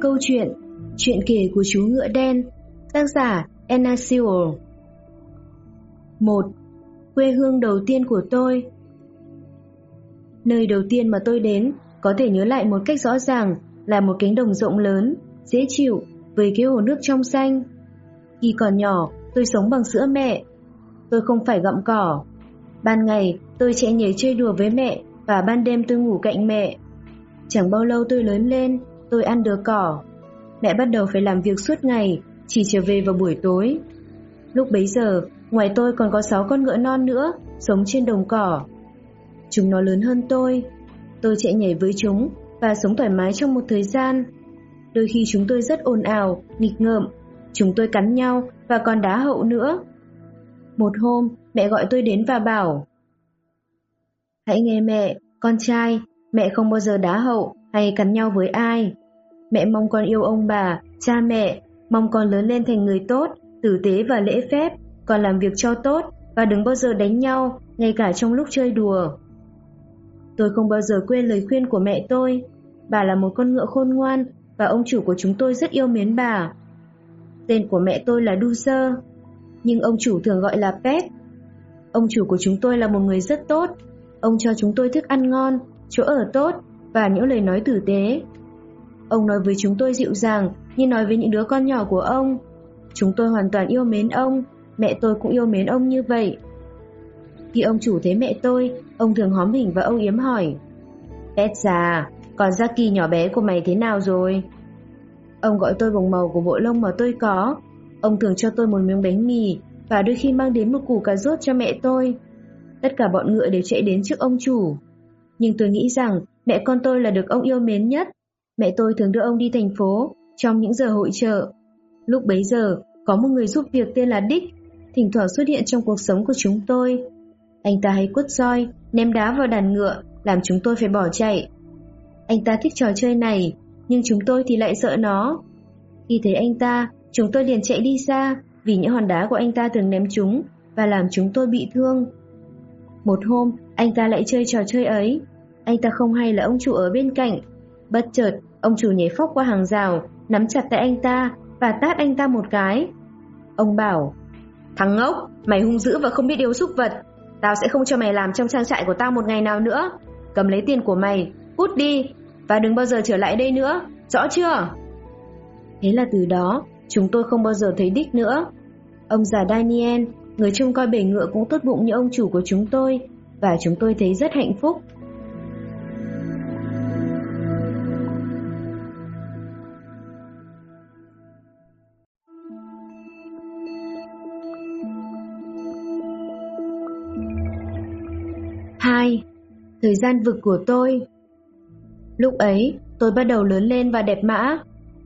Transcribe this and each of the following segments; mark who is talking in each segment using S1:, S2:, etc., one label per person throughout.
S1: Câu chuyện Chuyện kể của chú ngựa đen Tác giả Anna Sewell 1. Quê hương đầu tiên của tôi Nơi đầu tiên mà tôi đến có thể nhớ lại một cách rõ ràng là một cánh đồng rộng lớn, dễ chịu với cái hồ nước trong xanh. Khi còn nhỏ, tôi sống bằng sữa mẹ. Tôi không phải gặm cỏ. Ban ngày, tôi chạy nhảy chơi đùa với mẹ và ban đêm tôi ngủ cạnh mẹ. Chẳng bao lâu tôi lớn lên, tôi ăn được cỏ. Mẹ bắt đầu phải làm việc suốt ngày, chỉ trở về vào buổi tối. Lúc bấy giờ, ngoài tôi còn có 6 con ngựa non nữa, sống trên đồng cỏ. Chúng nó lớn hơn tôi. Tôi chạy nhảy với chúng và sống thoải mái trong một thời gian. Đôi khi chúng tôi rất ồn ào, nghịch ngợm. Chúng tôi cắn nhau và còn đá hậu nữa. Một hôm, mẹ gọi tôi đến và bảo Hãy nghe mẹ, con trai, mẹ không bao giờ đá hậu hay cắn nhau với ai. Mẹ mong con yêu ông bà, cha mẹ, mong con lớn lên thành người tốt, tử tế và lễ phép, con làm việc cho tốt và đừng bao giờ đánh nhau, ngay cả trong lúc chơi đùa. Tôi không bao giờ quên lời khuyên của mẹ tôi. Bà là một con ngựa khôn ngoan và ông chủ của chúng tôi rất yêu mến bà. Tên của mẹ tôi là Du Sơ, nhưng ông chủ thường gọi là Pet. Ông chủ của chúng tôi là một người rất tốt. Ông cho chúng tôi thức ăn ngon, chỗ ở tốt và những lời nói tử tế. Ông nói với chúng tôi dịu dàng như nói với những đứa con nhỏ của ông. Chúng tôi hoàn toàn yêu mến ông, mẹ tôi cũng yêu mến ông như vậy. Khi ông chủ thấy mẹ tôi, ông thường hóm hình và âu yếm hỏi Pet già, còn Jackie nhỏ bé của mày thế nào rồi? Ông gọi tôi bằng màu của bộ lông mà tôi có. Ông thường cho tôi một miếng bánh mì và đôi khi mang đến một củ cà rốt cho mẹ tôi. Tất cả bọn ngựa đều chạy đến trước ông chủ. Nhưng tôi nghĩ rằng mẹ con tôi là được ông yêu mến nhất. Mẹ tôi thường đưa ông đi thành phố trong những giờ hội trợ. Lúc bấy giờ, có một người giúp việc tên là Dick, thỉnh thoảng xuất hiện trong cuộc sống của chúng tôi. Anh ta hay quất roi, ném đá vào đàn ngựa, làm chúng tôi phải bỏ chạy. Anh ta thích trò chơi này, nhưng chúng tôi thì lại sợ nó. Khi thấy anh ta, chúng tôi liền chạy đi xa vì những hòn đá của anh ta thường ném chúng và làm chúng tôi bị thương. Một hôm, anh ta lại chơi trò chơi ấy. Anh ta không hay là ông chủ ở bên cạnh. Bất chợt, ông chủ nhảy phóc qua hàng rào, nắm chặt tay anh ta và tát anh ta một cái. Ông bảo, Thằng ngốc, mày hung dữ và không biết điều xúc vật. Tao sẽ không cho mày làm trong trang trại của tao một ngày nào nữa. Cầm lấy tiền của mày, cút đi và đừng bao giờ trở lại đây nữa, rõ chưa? Thế là từ đó, chúng tôi không bao giờ thấy đích nữa. Ông già Daniel, người trông coi bể ngựa cũng tốt bụng như ông chủ của chúng tôi và chúng tôi thấy rất hạnh phúc. Thời gian vực của tôi Lúc ấy, tôi bắt đầu lớn lên và đẹp mã.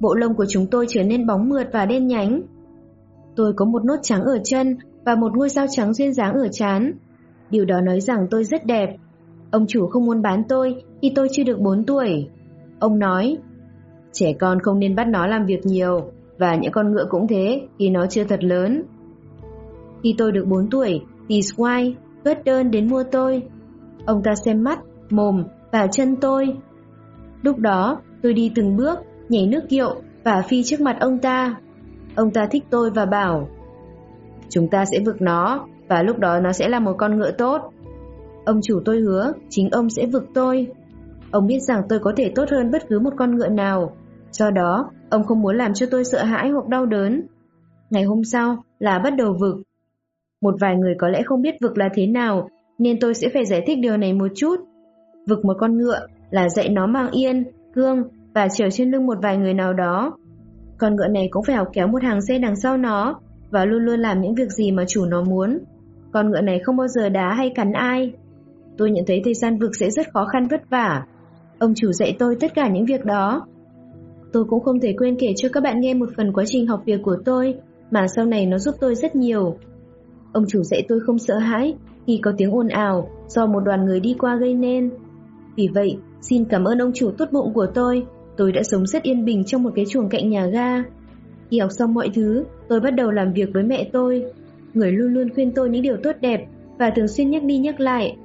S1: Bộ lông của chúng tôi trở nên bóng mượt và đen nhánh. Tôi có một nốt trắng ở chân và một ngôi sao trắng duyên dáng ở trán. Điều đó nói rằng tôi rất đẹp. Ông chủ không muốn bán tôi khi tôi chưa được 4 tuổi. Ông nói, trẻ con không nên bắt nó làm việc nhiều, và những con ngựa cũng thế khi nó chưa thật lớn. Khi tôi được 4 tuổi, thì Swine Gớt đơn đến mua tôi. Ông ta xem mắt, mồm và chân tôi. Lúc đó, tôi đi từng bước, nhảy nước kiệu và phi trước mặt ông ta. Ông ta thích tôi và bảo Chúng ta sẽ vực nó và lúc đó nó sẽ là một con ngựa tốt. Ông chủ tôi hứa chính ông sẽ vực tôi. Ông biết rằng tôi có thể tốt hơn bất cứ một con ngựa nào. Do đó, ông không muốn làm cho tôi sợ hãi hoặc đau đớn. Ngày hôm sau là bắt đầu vực. Một vài người có lẽ không biết vực là thế nào, nên tôi sẽ phải giải thích điều này một chút. Vực một con ngựa là dạy nó mang yên, cương và chở trên lưng một vài người nào đó. Con ngựa này cũng phải học kéo một hàng xe đằng sau nó và luôn luôn làm những việc gì mà chủ nó muốn. Con ngựa này không bao giờ đá hay cắn ai. Tôi nhận thấy thời gian vực sẽ rất khó khăn vất vả. Ông chủ dạy tôi tất cả những việc đó. Tôi cũng không thể quên kể cho các bạn nghe một phần quá trình học việc của tôi mà sau này nó giúp tôi rất nhiều. Ông chủ dạy tôi không sợ hãi khi có tiếng ồn ào do một đoàn người đi qua gây nên. Vì vậy, xin cảm ơn ông chủ tốt bụng của tôi. Tôi đã sống rất yên bình trong một cái chuồng cạnh nhà ga. Khi học xong mọi thứ, tôi bắt đầu làm việc với mẹ tôi. Người luôn luôn khuyên tôi những điều tốt đẹp và thường xuyên nhắc đi nhắc lại.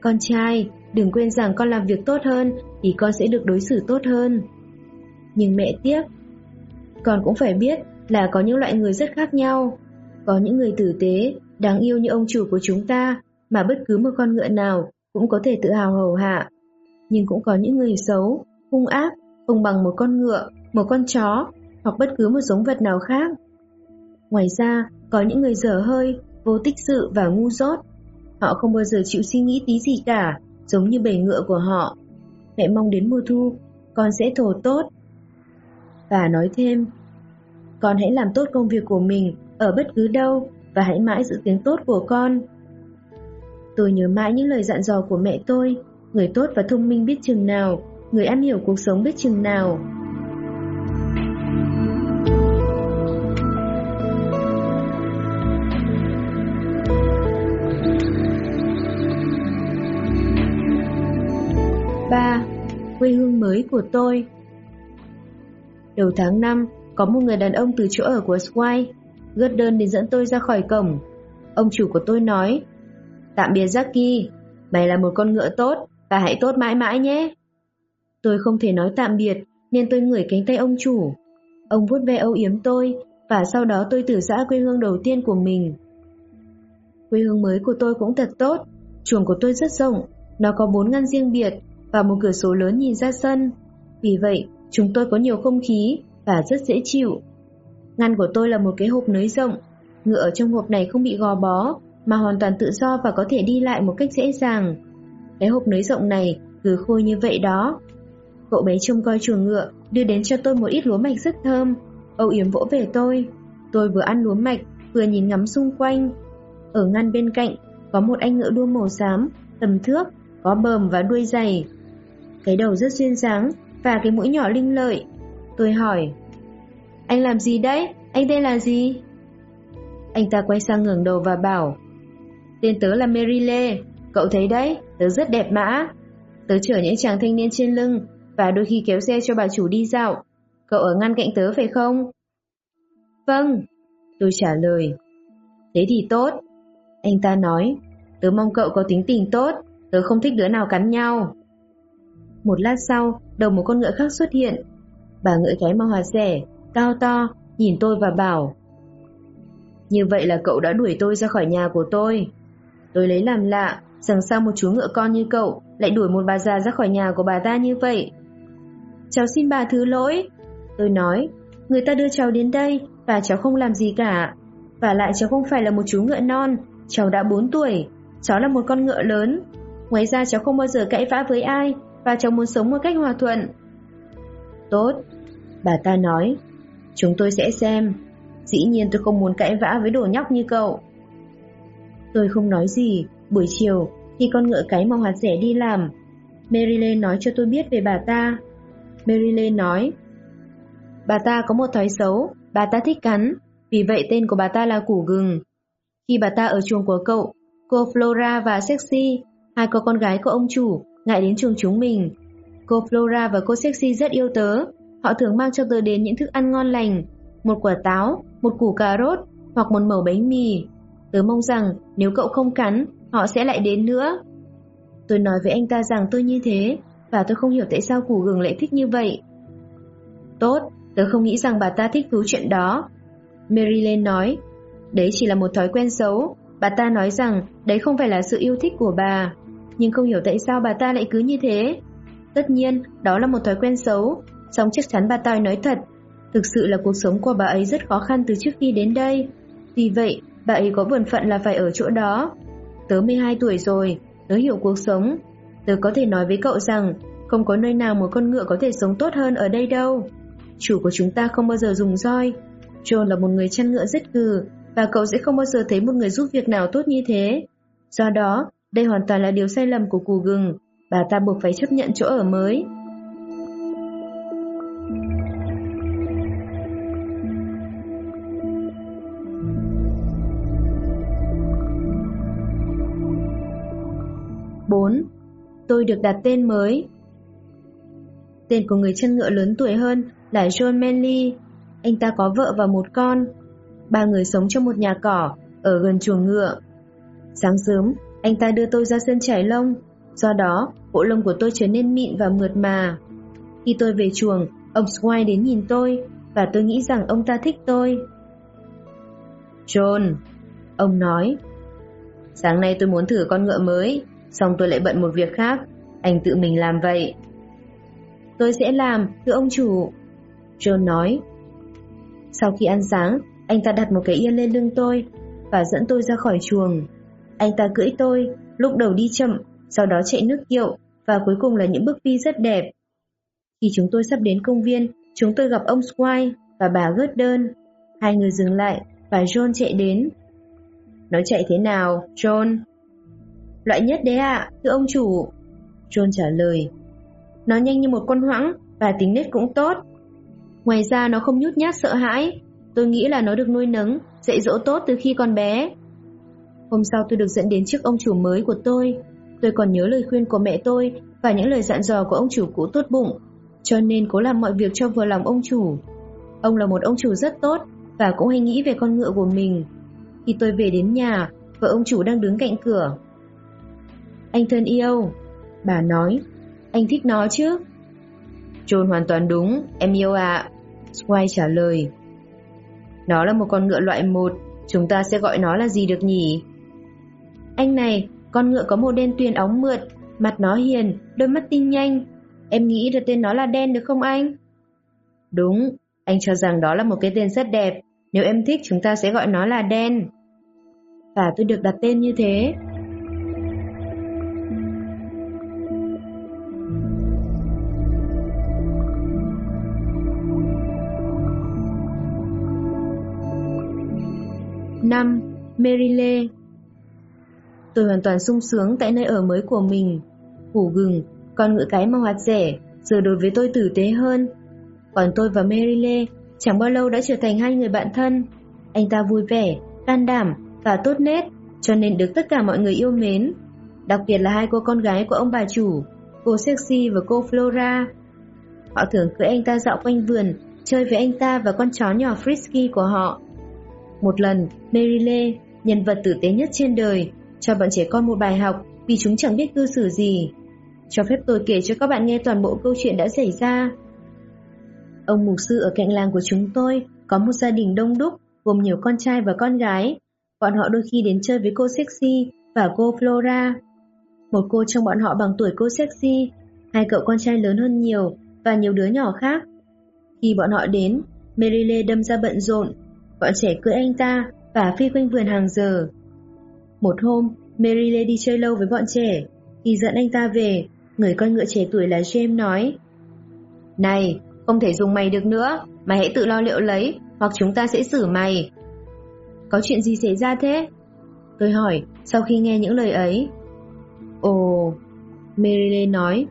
S1: Con trai, đừng quên rằng con làm việc tốt hơn thì con sẽ được đối xử tốt hơn. Nhưng mẹ tiếc. Con cũng phải biết là có những loại người rất khác nhau. Có những người tử tế, đáng yêu như ông chủ của chúng ta, mà bất cứ một con ngựa nào cũng có thể tự hào hầu hạ. Nhưng cũng có những người xấu, hung ác, không bằng một con ngựa, một con chó hoặc bất cứ một giống vật nào khác. Ngoài ra, có những người dở hơi, vô tích sự và ngu dốt. Họ không bao giờ chịu suy nghĩ tí gì cả, giống như bầy ngựa của họ. Mẹ mong đến mùa thu, con sẽ thổ tốt. Và nói thêm, con hãy làm tốt công việc của mình ở bất cứ đâu và hãy mãi giữ tiếng tốt của con. Tôi nhớ mãi những lời dặn dò của mẹ tôi, người tốt và thông minh biết chừng nào, người am hiểu cuộc sống biết chừng nào. ba Quê hương mới của tôi Đầu tháng 5, có một người đàn ông từ chỗ ở của Squire gớt đơn đến dẫn tôi ra khỏi cổng. Ông chủ của tôi nói, Tạm biệt Jackie, mày là một con ngựa tốt và hãy tốt mãi mãi nhé. Tôi không thể nói tạm biệt nên tôi ngửi cánh tay ông chủ. Ông vuốt ve âu yếm tôi và sau đó tôi tử giã quê hương đầu tiên của mình. Quê hương mới của tôi cũng thật tốt, chuồng của tôi rất rộng, nó có bốn ngăn riêng biệt và một cửa sổ lớn nhìn ra sân. Vì vậy, chúng tôi có nhiều không khí và rất dễ chịu. Ngăn của tôi là một cái hộp nới rộng, ngựa ở trong hộp này không bị gò bó, mà hoàn toàn tự do và có thể đi lại một cách dễ dàng. Cái hộp nới rộng này cứ khôi như vậy đó. Cậu bé trông coi chuồng ngựa đưa đến cho tôi một ít lúa mạch rất thơm. Âu Yếm vỗ về tôi. Tôi vừa ăn lúa mạch, vừa nhìn ngắm xung quanh. Ở ngăn bên cạnh có một anh ngựa đua màu xám, tầm thước, có bờm và đuôi dày. Cái đầu rất duyên dáng và cái mũi nhỏ linh lợi. Tôi hỏi, anh làm gì đấy? Anh tên là gì? Anh ta quay sang ngẩng đầu và bảo, tên tớ là Mary Lê, cậu thấy đấy, tớ rất đẹp mã. Tớ chở những chàng thanh niên trên lưng và đôi khi kéo xe cho bà chủ đi dạo. Cậu ở ngăn cạnh tớ phải không? Vâng, tôi trả lời. Thế thì tốt. Anh ta nói, tớ mong cậu có tính tình tốt, tớ không thích đứa nào cắn nhau. Một lát sau, đầu một con ngựa khác xuất hiện. Bà ngựa cái màu hạt rẻ, cao to, nhìn tôi và bảo Như vậy là cậu đã đuổi tôi ra khỏi nhà của tôi. Tôi lấy làm lạ, rằng sao một chú ngựa con như cậu lại đuổi một bà già ra khỏi nhà của bà ta như vậy. Cháu xin bà thứ lỗi. Tôi nói, người ta đưa cháu đến đây và cháu không làm gì cả. Và lại cháu không phải là một chú ngựa non, cháu đã 4 tuổi, cháu là một con ngựa lớn. Ngoài ra cháu không bao giờ cãi vã với ai và cháu muốn sống một cách hòa thuận. Tốt, bà ta nói, chúng tôi sẽ xem. Dĩ nhiên tôi không muốn cãi vã với đồ nhóc như cậu. Tôi không nói gì, buổi chiều, khi con ngựa cái màu hạt rẻ đi làm, Mary nói cho tôi biết về bà ta. Mary nói, bà ta có một thói xấu, bà ta thích cắn, vì vậy tên của bà ta là củ gừng. Khi bà ta ở chuồng của cậu, cô Flora và Sexy, hai cô con gái của ông chủ, ngại đến chuồng chúng mình. Cô Flora và cô Sexy rất yêu tớ, họ thường mang cho tôi đến những thức ăn ngon lành, một quả táo, một củ cà rốt hoặc một mẩu bánh mì. Tớ mong rằng nếu cậu không cắn, họ sẽ lại đến nữa. Tôi nói với anh ta rằng tôi như thế, và tôi không hiểu tại sao củ gừng lại thích như vậy. Tốt, tớ không nghĩ rằng bà ta thích thú chuyện đó. Marilyn nói, đấy chỉ là một thói quen xấu. Bà ta nói rằng đấy không phải là sự yêu thích của bà nhưng không hiểu tại sao bà ta lại cứ như thế. Tất nhiên, đó là một thói quen xấu, song chắc chắn bà Toi nói thật. Thực sự là cuộc sống của bà ấy rất khó khăn từ trước khi đến đây. Vì vậy, bà ấy có bổn phận là phải ở chỗ đó. Tớ 12 tuổi rồi, tớ hiểu cuộc sống. Tớ có thể nói với cậu rằng, không có nơi nào một con ngựa có thể sống tốt hơn ở đây đâu. Chủ của chúng ta không bao giờ dùng roi. John là một người chăn ngựa rất cừ, và cậu sẽ không bao giờ thấy một người giúp việc nào tốt như thế. Do đó, đây hoàn toàn là điều sai lầm của cù gừng, bà ta buộc phải chấp nhận chỗ ở mới. Tôi được đặt tên mới Tên của người chân ngựa lớn tuổi hơn là John Manley. Anh ta có vợ và một con. Ba người sống trong một nhà cỏ ở gần chuồng ngựa. Sáng sớm, anh ta đưa tôi ra sân trải lông, do đó bộ lông của tôi trở nên mịn và mượt mà. Khi tôi về chuồng, Ông Swine đến nhìn tôi và tôi nghĩ rằng ông ta thích tôi.
S2: John, ông nói, sáng nay tôi muốn thử con ngựa mới, xong tôi lại bận một việc khác, anh tự mình làm vậy.
S1: Tôi sẽ làm, thưa ông chủ. John nói. Sau khi ăn sáng, anh ta đặt một cái yên lên lưng tôi và dẫn tôi ra khỏi chuồng. Anh ta cưỡi tôi, lúc đầu đi chậm, sau đó chạy nước kiệu và cuối cùng là những bước đi rất đẹp. Khi chúng tôi sắp đến công viên, chúng tôi gặp ông Squire và bà Gordon. Hai người dừng lại và John chạy đến.
S2: Nó chạy thế nào, John?
S1: Loại nhất đấy ạ, thưa ông chủ. John trả lời. Nó nhanh như một con hoãng và tính nết cũng tốt. Ngoài ra nó không nhút nhát sợ hãi. Tôi nghĩ là nó được nuôi nấng, dạy dỗ tốt từ khi còn bé. Hôm sau tôi được dẫn đến trước ông chủ mới của tôi. Tôi còn nhớ lời khuyên của mẹ tôi và những lời dặn dò của ông chủ cũ tốt bụng, cho nên cố làm mọi việc cho vừa lòng ông chủ. Ông là một ông chủ rất tốt và cũng hay nghĩ về con ngựa của mình. Khi tôi về đến nhà, vợ ông chủ đang đứng cạnh cửa. Anh thân yêu, bà nói, anh thích nó chứ?
S2: John hoàn toàn đúng, em yêu ạ. À.
S1: Trả lời.
S2: Nó là một con ngựa loại một, chúng ta sẽ gọi nó là gì được nhỉ?
S1: Anh này, con ngựa có màu đen tuyền óng mượt, mặt nó hiền, đôi mắt tinh nhanh. Em nghĩ được tên nó là đen được không anh?
S2: Đúng, anh cho rằng đó là một cái tên rất đẹp. Nếu em thích chúng ta sẽ gọi nó là đen.
S1: Và tôi được đặt tên như thế. Năm, Merile Tôi hoàn toàn sung sướng tại nơi ở mới của mình. Củ gừng, con ngựa cái màu hạt rẻ, giờ đối với tôi tử tế hơn. Còn tôi và Merile chẳng bao lâu đã trở thành hai người bạn thân. Anh ta vui vẻ, can đảm và tốt nét, cho nên được tất cả mọi người yêu mến. Đặc biệt là hai cô con gái của ông bà chủ, cô Sexy và cô Flora. Họ thường cưỡi anh ta dạo quanh vườn, chơi với anh ta và con chó nhỏ Frisky của họ. Một lần, Merile, nhân vật tử tế nhất trên đời, cho bọn trẻ con một bài học vì chúng chẳng biết cư xử gì. Cho phép tôi kể cho các bạn nghe toàn bộ câu chuyện đã xảy ra. Ông mục sư ở cạnh làng của chúng tôi có một gia đình đông đúc gồm nhiều con trai và con gái. Bọn họ đôi khi đến chơi với cô Sexy và cô Flora. Một cô trong bọn họ bằng tuổi cô Sexy, hai cậu con trai lớn hơn nhiều và nhiều đứa nhỏ khác. Khi bọn họ đến, Merile đâm ra bận rộn. Bọn trẻ cưỡi anh ta và phi quanh vườn hàng giờ. Một hôm, Mary đi chơi lâu với bọn trẻ. Khi dẫn anh ta về, người con ngựa trẻ tuổi là James nói Này, không thể dùng mày được nữa, mày hãy tự lo liệu lấy, hoặc chúng ta sẽ xử mày. Có chuyện gì xảy ra thế? Tôi hỏi, sau khi nghe những lời ấy. Ồ, Mary nói,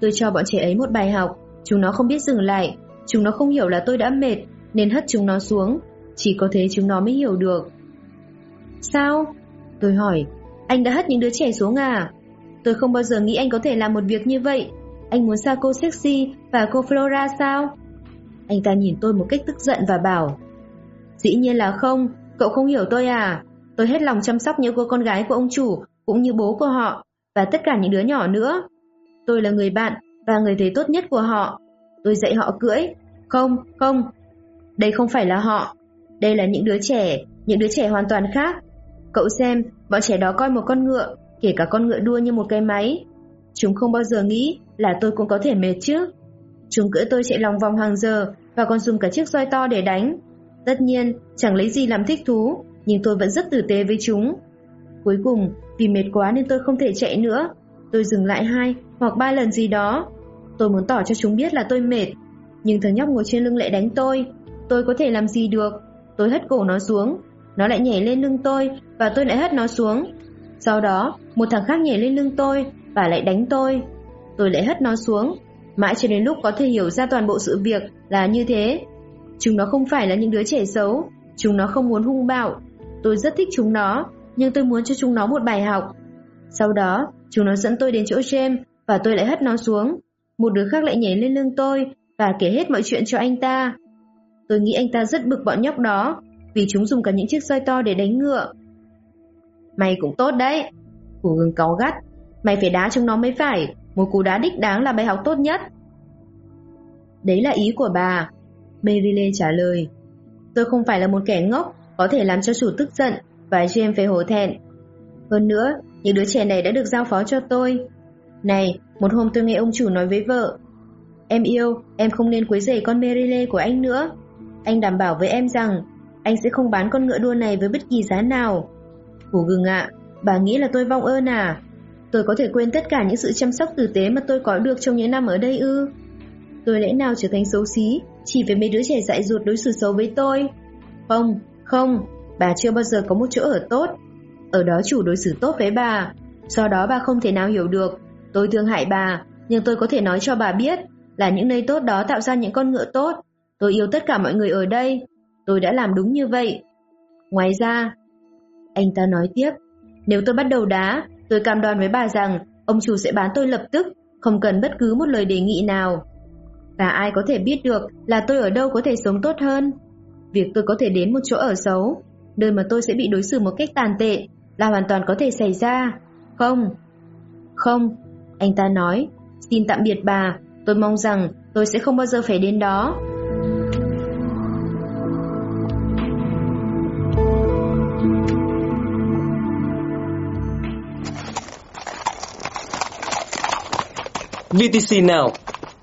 S1: tôi cho bọn trẻ ấy một bài học, chúng nó không biết dừng lại, chúng nó không hiểu là tôi đã mệt, nên hất chúng nó xuống, chỉ có thế chúng nó mới hiểu được. Sao? Tôi hỏi, anh đã hất những đứa trẻ xuống à? Tôi không bao giờ nghĩ anh có thể làm một việc như vậy. Anh muốn sao cô Sexy và cô Flora sao? Anh ta nhìn tôi một cách tức giận và bảo Dĩ nhiên là không, cậu không hiểu tôi à? Tôi hết lòng chăm sóc những cô con gái của ông chủ cũng như bố của họ và tất cả những đứa nhỏ nữa. Tôi là người bạn và người thầy tốt nhất của họ. Tôi dạy họ cưỡi. Không, không. Đây không phải là họ. Đây là những đứa trẻ, những đứa trẻ hoàn toàn khác. Cậu xem, bọn trẻ đó coi một con ngựa, kể cả con ngựa đua như một cái máy. Chúng không bao giờ nghĩ là tôi cũng có thể mệt chứ. Chúng cưỡi tôi chạy lòng vòng hàng giờ và còn dùng cả chiếc roi to để đánh. Tất nhiên, chẳng lấy gì làm thích thú, nhưng tôi vẫn rất tử tế với chúng. Cuối cùng, vì mệt quá nên tôi không thể chạy nữa. Tôi dừng lại hai hoặc ba lần gì đó. Tôi muốn tỏ cho chúng biết là tôi mệt. Nhưng thằng nhóc ngồi trên lưng lại đánh tôi. Tôi có thể làm gì được? Tôi hất cổ nó xuống nó lại nhảy lên lưng tôi và tôi lại hất nó xuống. Sau đó, một thằng khác nhảy lên lưng tôi và lại đánh tôi. Tôi lại hất nó xuống, mãi cho đến lúc có thể hiểu ra toàn bộ sự việc là như thế. Chúng nó không phải là những đứa trẻ xấu, chúng nó không muốn hung bạo. Tôi rất thích chúng nó, nhưng tôi muốn cho chúng nó một bài học. Sau đó, chúng nó dẫn tôi đến chỗ James và tôi lại hất nó xuống. Một đứa khác lại nhảy lên lưng tôi và kể hết mọi chuyện cho anh ta. Tôi nghĩ anh ta rất bực bọn nhóc đó vì chúng dùng cả những chiếc roi to để đánh ngựa. Mày cũng tốt đấy. Củ gừng cáu gắt. Mày phải đá chúng nó mới phải. Một cú đá đích đáng là bài học tốt nhất. Đấy là ý của bà. Merile trả lời. Tôi không phải là một kẻ ngốc, có thể làm cho chủ tức giận và James phải hổ thẹn. Hơn nữa, những đứa trẻ này đã được giao phó cho tôi. Này, một hôm tôi nghe ông chủ nói với vợ. Em yêu, em không nên quấy rầy con Merile của anh nữa. Anh đảm bảo với em rằng anh sẽ không bán con ngựa đua này với bất kỳ giá nào. Hủ gừng ạ, bà nghĩ là tôi vong ơn à? Tôi có thể quên tất cả những sự chăm sóc tử tế mà tôi có được trong những năm ở đây ư? Tôi lẽ nào trở thành xấu xí chỉ vì mấy đứa trẻ dại ruột đối xử xấu với tôi? Không, không, bà chưa bao giờ có một chỗ ở tốt. Ở đó chủ đối xử tốt với bà. Do đó bà không thể nào hiểu được. Tôi thương hại bà, nhưng tôi có thể nói cho bà biết là những nơi tốt đó tạo ra những con ngựa tốt. Tôi yêu tất cả mọi người ở đây. Tôi đã làm đúng như vậy. Ngoài ra, anh ta nói tiếp, nếu tôi bắt đầu đá, tôi cam đoan với bà rằng ông chủ sẽ bán tôi lập tức, không cần bất cứ một lời đề nghị nào. Và ai có thể biết được là tôi ở đâu có thể sống tốt hơn? Việc tôi có thể đến một chỗ ở xấu, nơi mà tôi sẽ bị đối xử một cách tàn tệ, là hoàn toàn có thể xảy ra. Không. Không, anh ta nói, xin tạm biệt bà, tôi mong rằng tôi sẽ không bao giờ phải đến đó.
S3: BTC now.